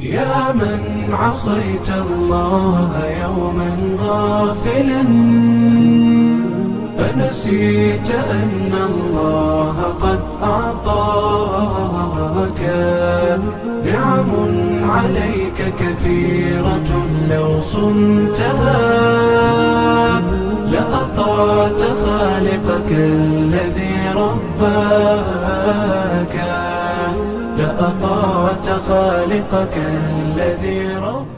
يا من عصيت الله يوما غافلا أنسيت أن الله قد أعطاك. نعم عليك كثيرة لو صنتها لأطعت خالقك الذي رباك. لأطعت خالقك الذي رباك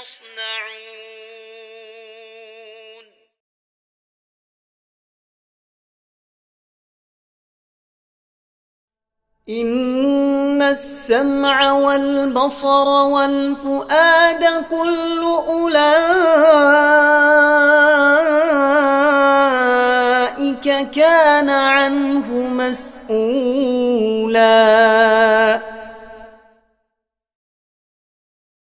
يصنعون. إن السمع والبصر والفؤاد كل أولئك كان عنه مسؤولا.